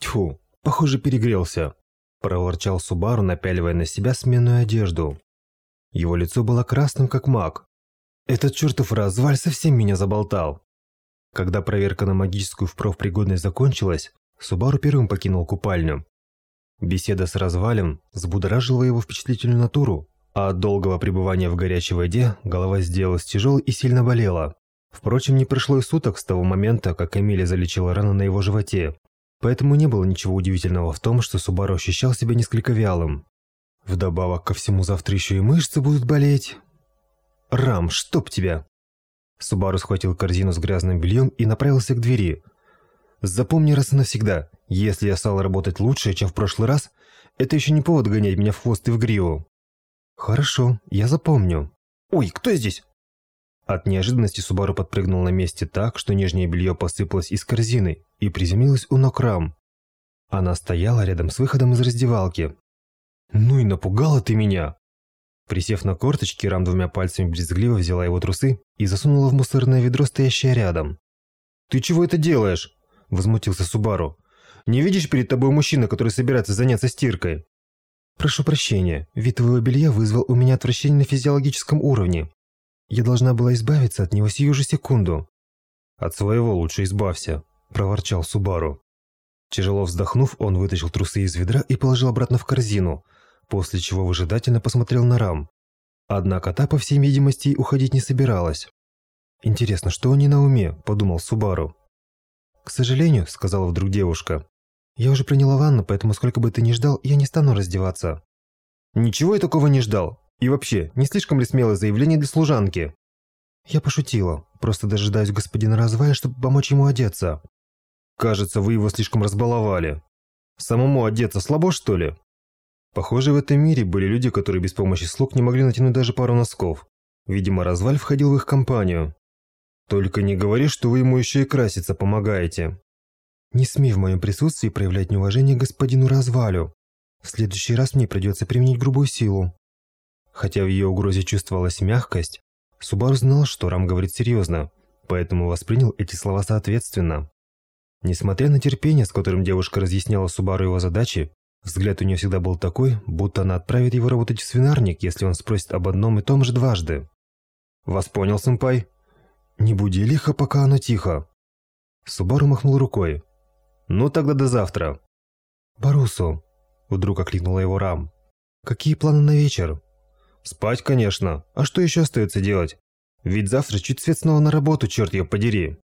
Тьфу, похоже, перегрелся. Проворчал Субару, напяливая на себя сменную одежду. Его лицо было красным, как маг. Этот чертов разваль совсем меня заболтал. Когда проверка на магическую впрофпригодность закончилась, Субару первым покинул купальню. Беседа с развалем взбудоражила его впечатлительную натуру, а от долгого пребывания в горячей воде голова сделалась тяжелой и сильно болела. Впрочем, не прошло и суток с того момента, как Эмилия залечила рану на его животе, поэтому не было ничего удивительного в том, что Субару ощущал себя несколько вялым. Вдобавок ко всему завтра еще и мышцы будут болеть. Рам, чтоб тебя! Субару схватил корзину с грязным бельем и направился к двери. Запомни раз и навсегда, если я стал работать лучше, чем в прошлый раз, это еще не повод гонять меня в хвост и в гриву. Хорошо, я запомню. Ой, кто здесь? От неожиданности Субару подпрыгнул на месте так, что нижнее белье посыпалось из корзины и приземлилось у ног Рам. Она стояла рядом с выходом из раздевалки. «Ну и напугала ты меня!» Присев на корточки, Рам двумя пальцами брезгливо взяла его трусы и засунула в мусорное ведро, стоящее рядом. «Ты чего это делаешь?» – возмутился Субару. «Не видишь перед тобой мужчина, который собирается заняться стиркой?» «Прошу прощения, вид твоего белья вызвал у меня отвращение на физиологическом уровне. Я должна была избавиться от него сию же секунду». «От своего лучше избавься», – проворчал Субару. Тяжело вздохнув, он вытащил трусы из ведра и положил обратно в корзину, после чего выжидательно посмотрел на Рам. Однако та, по всей видимости, уходить не собиралась. «Интересно, что они на уме?» – подумал Субару. «К сожалению», – сказала вдруг девушка, – «я уже приняла ванну, поэтому сколько бы ты ни ждал, я не стану раздеваться». «Ничего я такого не ждал. И вообще, не слишком ли смелое заявление для служанки?» «Я пошутила. Просто дожидаюсь господина Развая, чтобы помочь ему одеться». «Кажется, вы его слишком разбаловали. Самому одеться слабо, что ли?» Похоже, в этом мире были люди, которые без помощи слуг не могли натянуть даже пару носков. Видимо, Разваль входил в их компанию. Только не говори, что вы ему еще и краситься помогаете. Не смей в моем присутствии проявлять неуважение господину Развалю. В следующий раз мне придется применить грубую силу. Хотя в ее угрозе чувствовалась мягкость, Субару знал, что Рам говорит серьезно, поэтому воспринял эти слова соответственно. Несмотря на терпение, с которым девушка разъясняла Субару его задачи, взгляд у нее всегда был такой, будто она отправит его работать в свинарник, если он спросит об одном и том же дважды. «Вас понял, сэмпай?» «Не буди лихо, пока оно тихо». Субару махнул рукой. «Ну тогда до завтра». «Барусу», – вдруг окликнула его Рам. «Какие планы на вечер?» «Спать, конечно. А что еще остается делать? Ведь завтра чуть свет снова на работу, черт ее подери».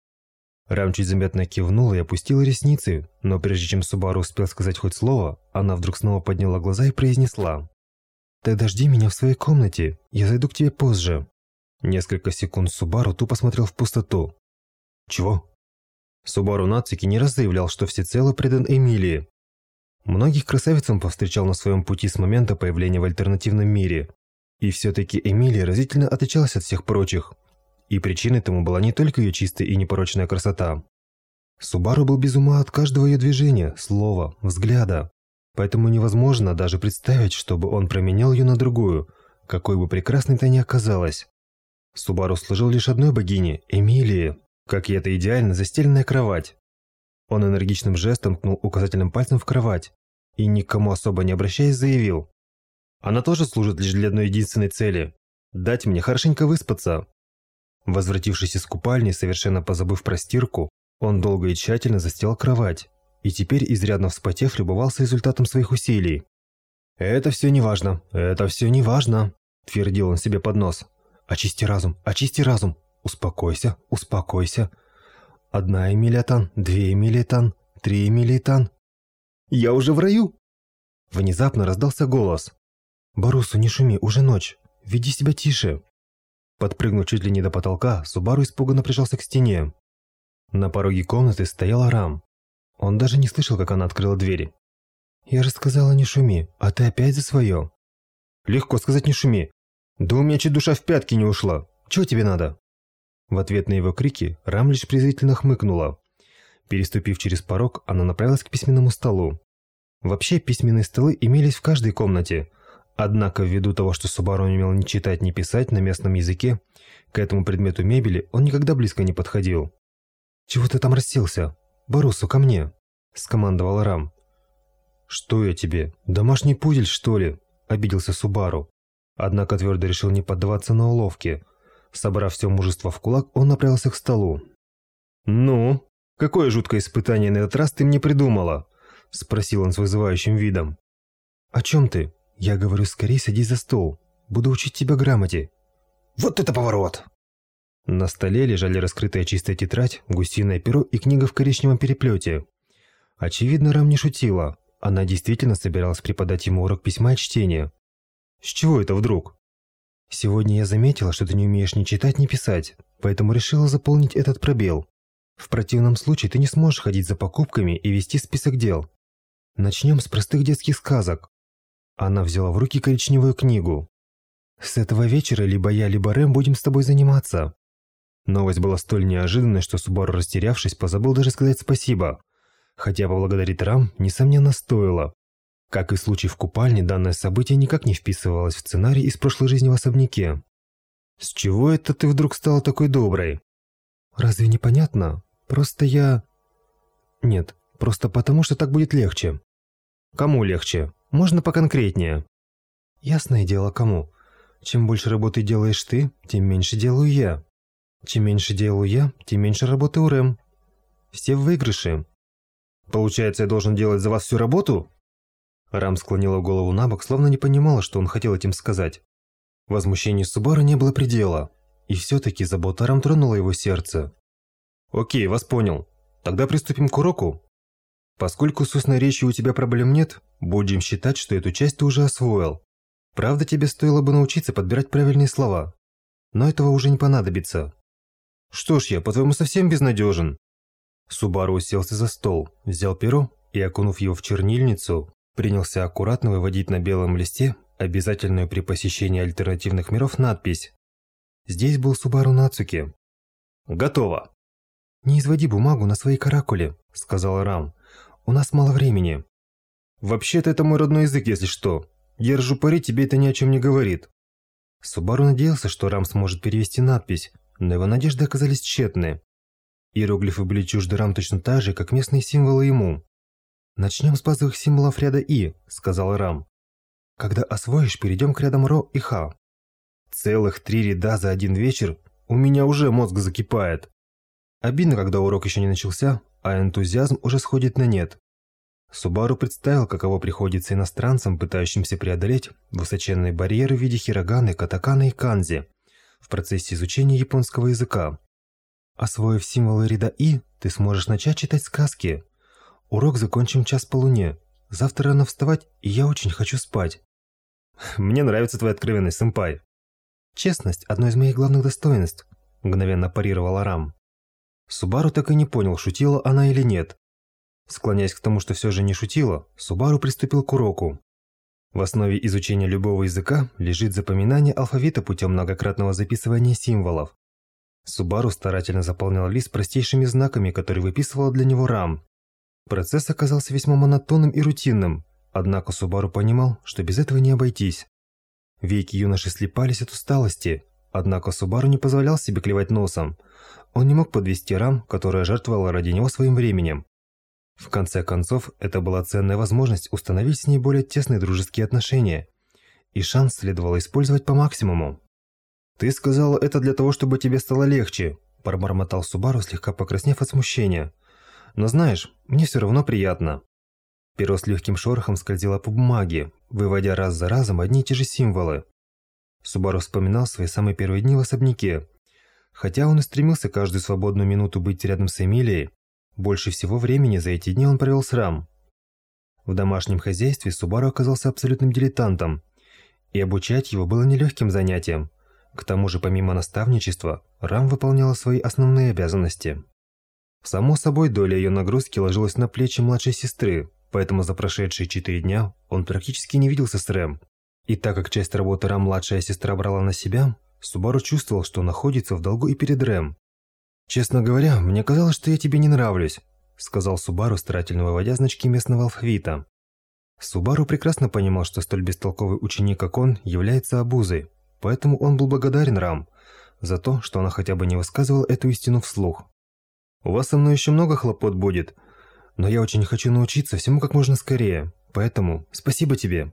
Рам чуть заметно кивнула и опустила ресницы, но прежде чем Субару успел сказать хоть слово, она вдруг снова подняла глаза и произнесла. «Тогда жди меня в своей комнате, я зайду к тебе позже». Несколько секунд Субару тупо смотрел в пустоту. «Чего?» Субару Нацики не раз заявлял, что всецело предан Эмилии. Многих красавиц он повстречал на своем пути с момента появления в альтернативном мире. И все-таки Эмилия разительно отличалась от всех прочих. И причиной тому была не только ее чистая и непорочная красота. Субару был без ума от каждого ее движения, слова, взгляда. Поэтому невозможно даже представить, чтобы он променял ее на другую, какой бы прекрасной та ни оказалась. Субару служил лишь одной богине – Эмилии, как и эта идеально застеленная кровать. Он энергичным жестом ткнул указательным пальцем в кровать и, никому особо не обращаясь, заявил. «Она тоже служит лишь для одной единственной цели – дать мне хорошенько выспаться». Возвратившись из купальни, совершенно позабыв про стирку, он долго и тщательно застилал кровать и теперь, изрядно вспотев, любовался результатом своих усилий. «Это все не важно, это все не важно», – твердил он себе под нос. Очисти разум, очисти разум. Успокойся, успокойся. Одна эмилиатан, две эмилиатан, три эмилиатан. Я уже в раю. Внезапно раздался голос. Барусу, не шуми, уже ночь. Веди себя тише. Подпрыгнув чуть ли не до потолка, Субару испуганно прижался к стене. На пороге комнаты стоял Рам. Он даже не слышал, как она открыла двери. «Я же сказала, не шуми, а ты опять за свое». «Легко сказать, не шуми. «Да у меня чуть душа в пятки не ушла. Чего тебе надо?» В ответ на его крики Рам лишь презрительно хмыкнула. Переступив через порог, она направилась к письменному столу. Вообще, письменные столы имелись в каждой комнате. Однако, ввиду того, что Субару не умел ни читать, ни писать на местном языке, к этому предмету мебели он никогда близко не подходил. «Чего ты там расселся? Барусу, ко мне!» – скомандовал Рам. «Что я тебе, домашний пудель, что ли?» – обиделся Субару. Однако твердо решил не поддаваться на уловки. Собрав все мужество в кулак, он направился к столу. «Ну, какое жуткое испытание на этот раз ты мне придумала?» – спросил он с вызывающим видом. «О чем ты? Я говорю, скорее садись за стол. Буду учить тебя грамоте». «Вот это поворот!» На столе лежали раскрытая чистая тетрадь, гусиное перо и книга в коричневом переплете. Очевидно, Рам не шутила. Она действительно собиралась преподать ему урок письма и чтения. С чего это вдруг? Сегодня я заметила, что ты не умеешь ни читать, ни писать, поэтому решила заполнить этот пробел. В противном случае ты не сможешь ходить за покупками и вести список дел. Начнем с простых детских сказок. Она взяла в руки коричневую книгу. С этого вечера либо я, либо Рэм будем с тобой заниматься. Новость была столь неожиданной, что Субару, растерявшись, позабыл даже сказать спасибо. Хотя поблагодарить Рам, несомненно, стоило. Как и в случае в купальне, данное событие никак не вписывалось в сценарий из прошлой жизни в особняке. «С чего это ты вдруг стала такой доброй?» «Разве не понятно? Просто я...» «Нет, просто потому, что так будет легче». «Кому легче? Можно поконкретнее?» «Ясное дело, кому. Чем больше работы делаешь ты, тем меньше делаю я. Чем меньше делаю я, тем меньше работы у Рэм. Все в выигрыше. Получается, я должен делать за вас всю работу? Рам склонила голову на бок, словно не понимала, что он хотел этим сказать. Возмущению Субару не было предела. И все-таки забота Рам тронула его сердце. «Окей, вас понял. Тогда приступим к уроку. Поскольку с устной речью у тебя проблем нет, будем считать, что эту часть ты уже освоил. Правда, тебе стоило бы научиться подбирать правильные слова. Но этого уже не понадобится. Что ж я, по-твоему, совсем безнадежен? Субару уселся за стол, взял перо и, окунув его в чернильницу, принялся аккуратно выводить на белом листе обязательную при посещении альтернативных миров надпись. Здесь был Субару Нацуки. «Готово!» «Не изводи бумагу на своей каракуле», — сказал Рам. «У нас мало времени». «Вообще-то это мой родной язык, если что. Держу пари, тебе это ни о чем не говорит». Субару надеялся, что Рам сможет перевести надпись, но его надежды оказались тщетны. Иероглифы были чужды Рам точно так же, как местные символы ему. «Начнем с базовых символов ряда И», — сказал Рам. «Когда освоишь, перейдем к рядам Ро и Ха». Целых три ряда за один вечер? У меня уже мозг закипает. Обидно, когда урок еще не начался, а энтузиазм уже сходит на нет. Субару представил, каково приходится иностранцам, пытающимся преодолеть высоченные барьеры в виде хироганы, катакана и канзи в процессе изучения японского языка. Освоив символы ряда И, ты сможешь начать читать сказки. Урок закончим час по луне. Завтра рано вставать, и я очень хочу спать. Мне нравится твоя откровенность, сэмпай. Честность – одно из моих главных достоинств, мгновенно парировала Рам. Субару так и не понял, шутила она или нет. Склоняясь к тому, что все же не шутила, Субару приступил к уроку. В основе изучения любого языка лежит запоминание алфавита путем многократного записывания символов. Субару старательно заполнял лист простейшими знаками, которые выписывала для него Рам. Процесс оказался весьма монотонным и рутинным, однако Субару понимал, что без этого не обойтись. Веки юноши слепались от усталости, однако Субару не позволял себе клевать носом. Он не мог подвести Рам, которая жертвовала ради него своим временем. В конце концов, это была ценная возможность установить с ней более тесные дружеские отношения, и шанс следовало использовать по максимуму. «Ты сказала это для того, чтобы тебе стало легче», – пробормотал Субару, слегка покраснев от смущения. «Но знаешь, мне все равно приятно». Перо с легким шорохом скользило по бумаге, выводя раз за разом одни и те же символы. Субару вспоминал свои самые первые дни в особняке. Хотя он и стремился каждую свободную минуту быть рядом с Эмилией, больше всего времени за эти дни он провел с Рам. В домашнем хозяйстве Субару оказался абсолютным дилетантом, и обучать его было нелегким занятием. К тому же, помимо наставничества, Рам выполняла свои основные обязанности. Само собой, доля ее нагрузки ложилась на плечи младшей сестры, поэтому за прошедшие четыре дня он практически не виделся с Рэм. И так как часть работы Рам младшая сестра брала на себя, Субару чувствовал, что находится в долгу и перед Рэм. «Честно говоря, мне казалось, что я тебе не нравлюсь», сказал Субару, старательно выводя значки местного алфавита. Субару прекрасно понимал, что столь бестолковый ученик, как он, является обузой, поэтому он был благодарен Рам за то, что она хотя бы не высказывала эту истину вслух. «У вас со мной еще много хлопот будет. Но я очень хочу научиться всему как можно скорее, поэтому спасибо тебе.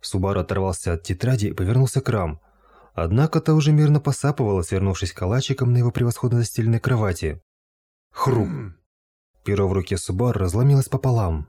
Субару оторвался от тетради и повернулся к Рам. Однако та уже мирно посапывала, свернувшись калачиком на его превосходно застеленной кровати. Хруп! Перо в руке Субару разломилось пополам.